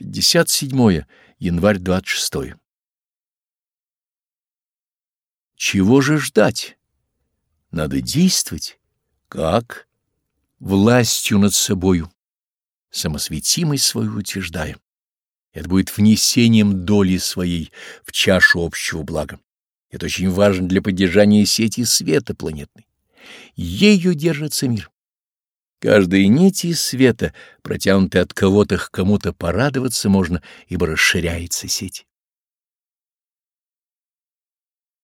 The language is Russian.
57 январь 26. Чего же ждать? Надо действовать. Как? Властью над собою, самосветимость свою утверждая. Это будет внесением доли своей в чашу общего блага. Это очень важно для поддержания сети света планетной. Ею держится мир. Каждой нити света, протянутой от кого-то к кому-то, порадоваться можно, ибо расширяется сеть.